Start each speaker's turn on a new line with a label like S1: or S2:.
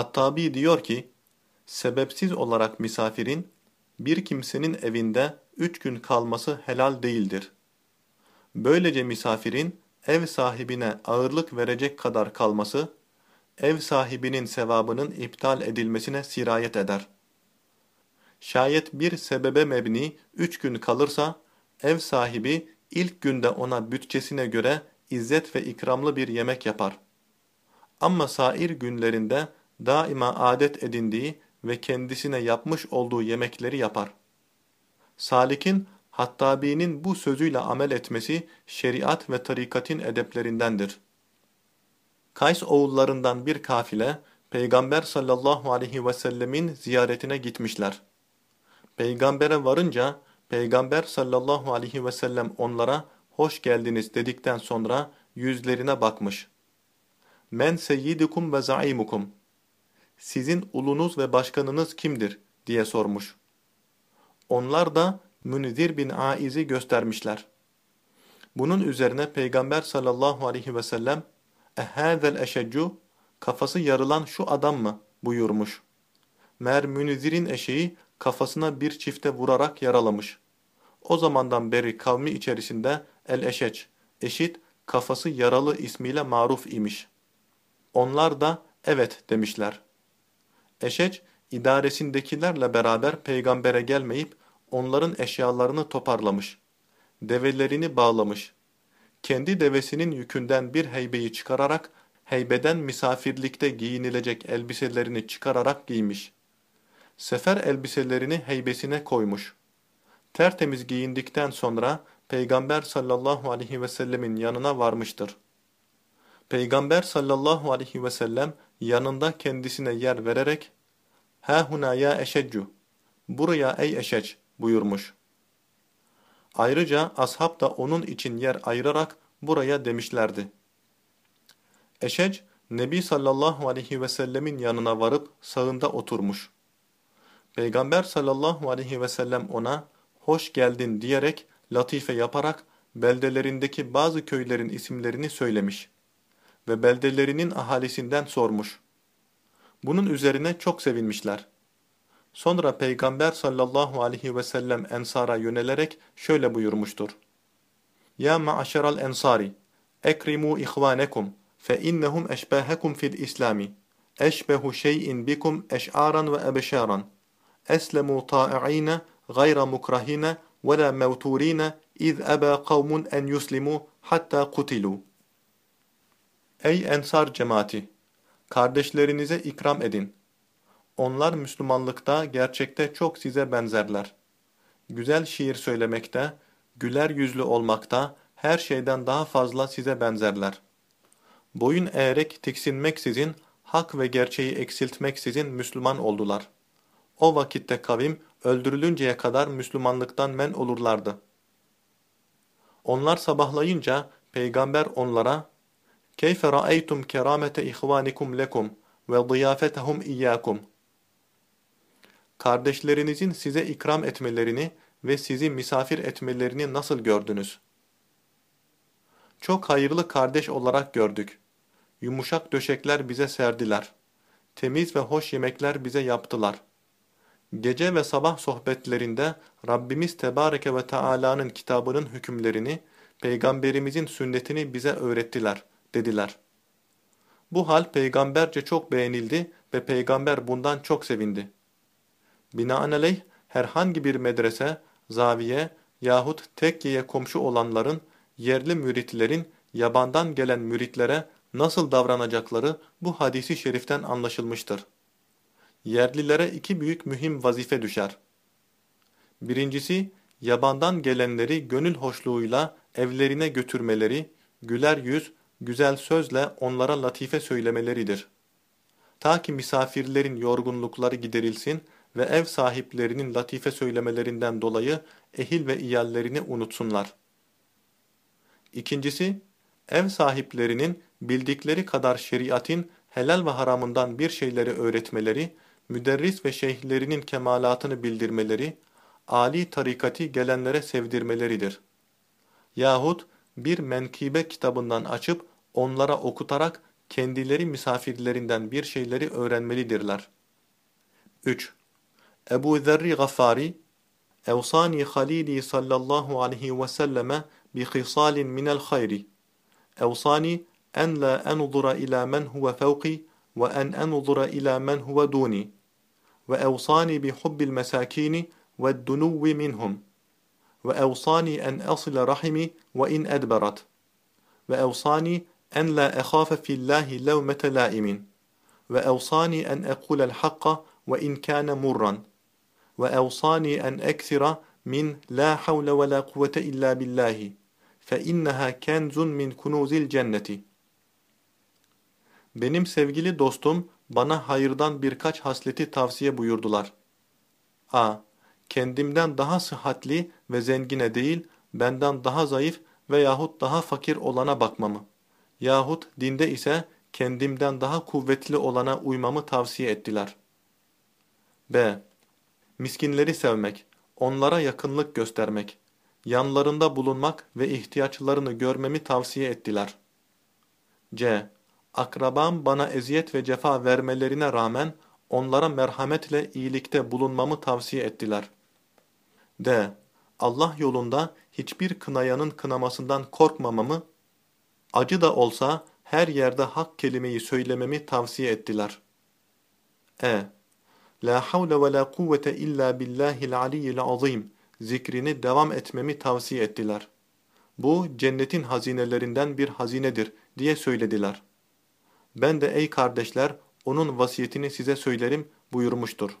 S1: Hattabi diyor ki, sebepsiz olarak misafirin, bir kimsenin evinde üç gün kalması helal değildir. Böylece misafirin, ev sahibine ağırlık verecek kadar kalması, ev sahibinin sevabının iptal edilmesine sirayet eder. Şayet bir sebebe mebni üç gün kalırsa, ev sahibi ilk günde ona bütçesine göre izzet ve ikramlı bir yemek yapar. Ama sair günlerinde daima adet edindiği ve kendisine yapmış olduğu yemekleri yapar. Salik'in Hattabi'nin bu sözüyle amel etmesi şeriat ve tarikatin edeplerindendir. Kays oğullarından bir kafile Peygamber sallallahu aleyhi ve sellemin ziyaretine gitmişler. Peygambere varınca Peygamber sallallahu aleyhi ve sellem onlara hoş geldiniz dedikten sonra yüzlerine bakmış. Men seyyidukum ve zaimukum. Sizin ulunuz ve başkanınız kimdir diye sormuş. Onlar da Münzir bin Aiz'i göstermişler. Bunun üzerine Peygamber sallallahu aleyhi ve sellem ehâzel eşeccu kafası yarılan şu adam mı buyurmuş. Mer Münzir'in eşeği kafasına bir çifte vurarak yaralamış. O zamandan beri kavmi içerisinde el-eşeç, eşit, kafası yaralı ismiyle maruf imiş. Onlar da evet demişler. Eşeç, idaresindekilerle beraber peygambere gelmeyip onların eşyalarını toparlamış. Develerini bağlamış. Kendi devesinin yükünden bir heybeyi çıkararak, heybeden misafirlikte giyinilecek elbiselerini çıkararak giymiş. Sefer elbiselerini heybesine koymuş. Tertemiz giyindikten sonra Peygamber sallallahu aleyhi ve sellemin yanına varmıştır. Peygamber sallallahu aleyhi ve sellem yanında kendisine yer vererek Ha huna ya eşeccu Buraya ey eşeç buyurmuş. Ayrıca ashab da onun için yer ayırarak buraya demişlerdi. Eşec, Nebi sallallahu aleyhi ve sellemin yanına varıp sağında oturmuş. Peygamber sallallahu aleyhi ve sellem ona hoş geldin diyerek latife yaparak beldelerindeki bazı köylerin isimlerini söylemiş ve beldelerinin ahalisinden sormuş. Bunun üzerine çok sevinmişler. Sonra Peygamber sallallahu aleyhi ve sellem ensara yönelerek şöyle buyurmuştur. Ya ma'aşeral ensari, ekrimu ihvanekum, fe innehum eşbehekum fil islami, eşbehu şeyin bikum eş'aran ve ebeşaran, eslemu ta'i'ine gayra mukrahine ve la mevturine iz eba kavmun en yuslimu hatta kutilu. Ey ensar cemaati! Kardeşlerinize ikram edin. Onlar Müslümanlıkta gerçekte çok size benzerler. Güzel şiir söylemekte, güler yüzlü olmakta, her şeyden daha fazla size benzerler. Boyun eğerek tiksinmeksizin, hak ve gerçeği eksiltmeksizin Müslüman oldular. O vakitte kavim öldürülünceye kadar Müslümanlıktan men olurlardı. Onlar sabahlayınca Peygamber onlara كَيْفَ رَأَيْتُمْ كَرَامَةَ إِخْوَانِكُمْ لَكُمْ وَضِيَافَتَهُمْ إِيَّاكُمْ Kardeşlerinizin size ikram etmelerini ve sizi misafir etmelerini nasıl gördünüz? Çok hayırlı kardeş olarak gördük. Yumuşak döşekler bize serdiler. Temiz ve hoş yemekler bize yaptılar. Gece ve sabah sohbetlerinde Rabbimiz Tebareke ve Teala'nın kitabının hükümlerini, Peygamberimizin sünnetini bize öğrettiler, Dediler. Bu hal peygamberce çok beğenildi ve peygamber bundan çok sevindi. Binaenaleyh herhangi bir medrese, zaviye yahut tekkeye komşu olanların, yerli müritlerin yabandan gelen müritlere nasıl davranacakları bu hadisi şeriften anlaşılmıştır. Yerlilere iki büyük mühim vazife düşer. Birincisi, yabandan gelenleri gönül hoşluğuyla evlerine götürmeleri, güler yüz, güzel sözle onlara latife söylemeleridir. Ta ki misafirlerin yorgunlukları giderilsin ve ev sahiplerinin latife söylemelerinden dolayı ehil ve iyallerini unutsunlar. İkincisi, ev sahiplerinin bildikleri kadar şeriatin helal ve haramından bir şeyleri öğretmeleri, müderris ve şeyhlerinin kemalatını bildirmeleri, âli tarikati gelenlere sevdirmeleridir. Yahut bir menkibe kitabından açıp onlara okutarak kendileri misafirlerinden bir şeyleri öğrenmelidirler. 3. Ebu Zerri Gafari, Evsani Halili sallallahu aleyhi ve selleme bi khisalin minel hayri. Evsani en la enzura ila men huve fevki ve en enzura ila men huve duni. Ve evsani bi hubbil mesakini ve dunuvi minhum. Ve evsani en asile rahimi ve in edberat. Ve evsani en la ekhafe fillahi levmete laimin. Ve evsani en ekulel hakka ve in kâne murran. Ve evsani en eksira min la havle ve la kuvvete illa billahi. Fe inneha kenzun min kunuzil cenneti. Benim sevgili dostum bana hayırdan birkaç hasleti tavsiye buyurdular. A. Kendimden daha sıhhatli ve zengine değil, benden daha zayıf veyahut daha fakir olana bakmamı. Yahut dinde ise kendimden daha kuvvetli olana uymamı tavsiye ettiler. B. Miskinleri sevmek, onlara yakınlık göstermek, yanlarında bulunmak ve ihtiyaçlarını görmemi tavsiye ettiler. C. Akrabam bana eziyet ve cefa vermelerine rağmen onlara merhametle iyilikte bulunmamı tavsiye ettiler. D. Allah yolunda hiçbir kınayanın kınamasından korkmamamı, acı da olsa her yerde hak kelimeyi söylememi tavsiye ettiler. E. La havle ve la kuvvete illa billahil aliyyil azim zikrini devam etmemi tavsiye ettiler. Bu cennetin hazinelerinden bir hazinedir diye söylediler. Ben de ey kardeşler onun vasiyetini size söylerim buyurmuştur.